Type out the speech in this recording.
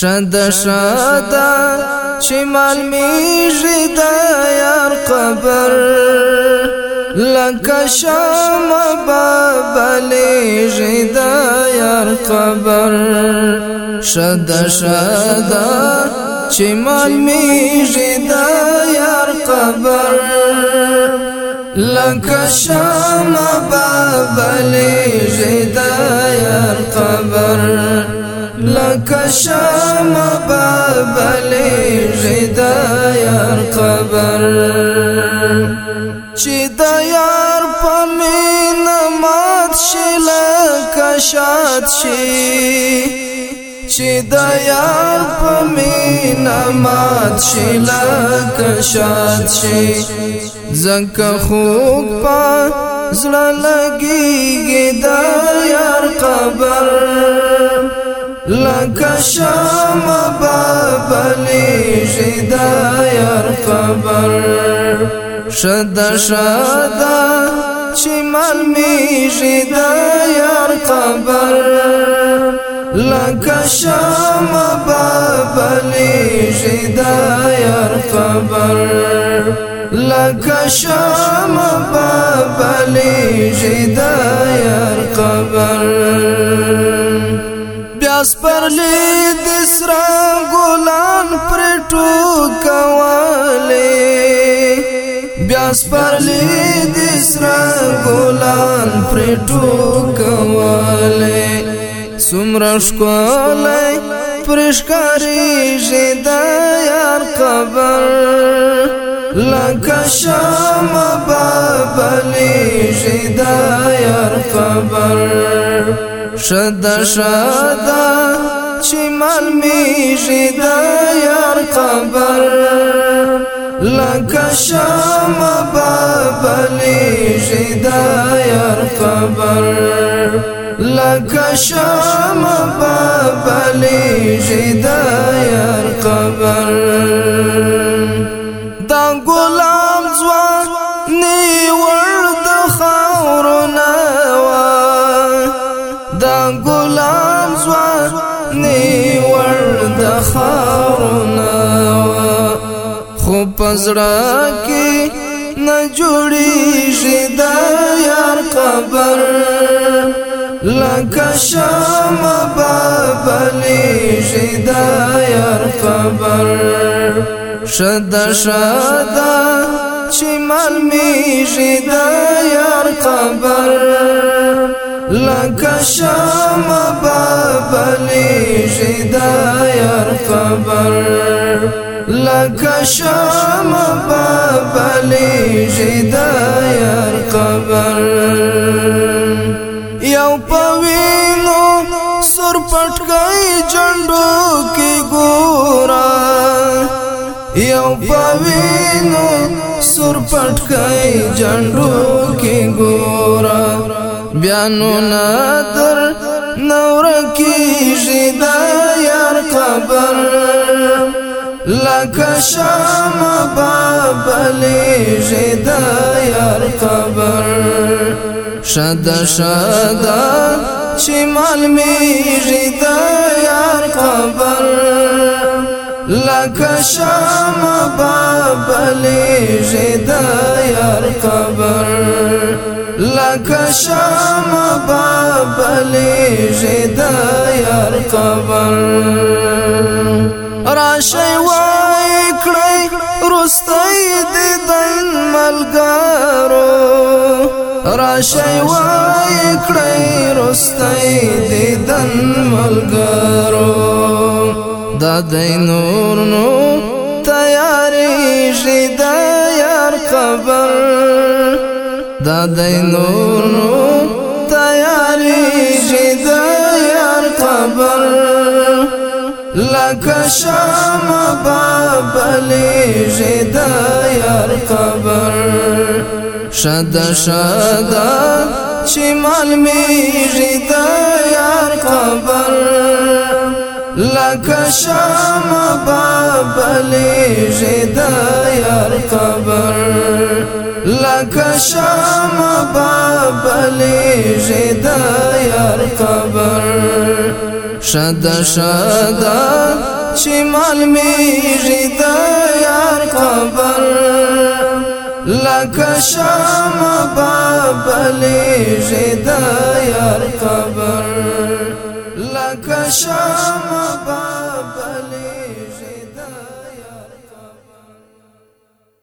شد شد شمال می جد یار قبر لک شام بابل جد یار قبر شد شد شمال می جد یار قبر لک شام بابل جد کشم بابلی جدا یار قبر چی دا یار پمین مات شل کشات شی چی دا یار پمین مات شل کشات شی زنک خوک پا زړه لګي دا یار قبر لکه شام بابلی جدا یار خبر شد شد چمن می جدا یار خبر لکه شام بابلی جدا یار خبر لکه شام بابلی جدا یار خبر لاس پر لید سرا ګلان پر ټوکواله بیا پر لید سرا ګلان پر ټوکواله سمرش کوله پرشکاری جدا یار قبر لکه شام بابلی جدا یار قبر شد شد چې مل می ژد یار قبر لکه شام بابلی ژد یار قبر لکه شام بابلی ژد یار قبر دا ګلام ځوان نیور د خاورونه پزړه کې نه جوړیږي دا یار خبر لکه شام بابلی جدا یار خبر شد شد چمل می جدا یار خبر لکه شام بابلی جدا یار خبر کشم پلی جدا یار قبر یو پوینو سر پټ گئی جندو کی ګورا یو پوینو سر پټ گئی جندو کی ګورا بیانو نادر نور کی جدا یار قبر لکه شام بابلی جد یار قبر شد شد چی مال می جد یار قبر لکه شام بابلی جد یار قبر لکه شام بابلی جد یار قبر ملګرو راشي وای کړی رستای دیدن ملګرو دا دینور نو تیاری شید یار خبر دا دینور نو تیاری شید یار خبر لکه شام بابلی جد یار قبر شد شد چی مال می جد یار قبر لکه شام بابلی جد یار قبر لکه شام بابلی جد یار قبر شدا شدا چې معلومیږي د یار قبر لکه شام بابلیږي د یار قبر لکه شام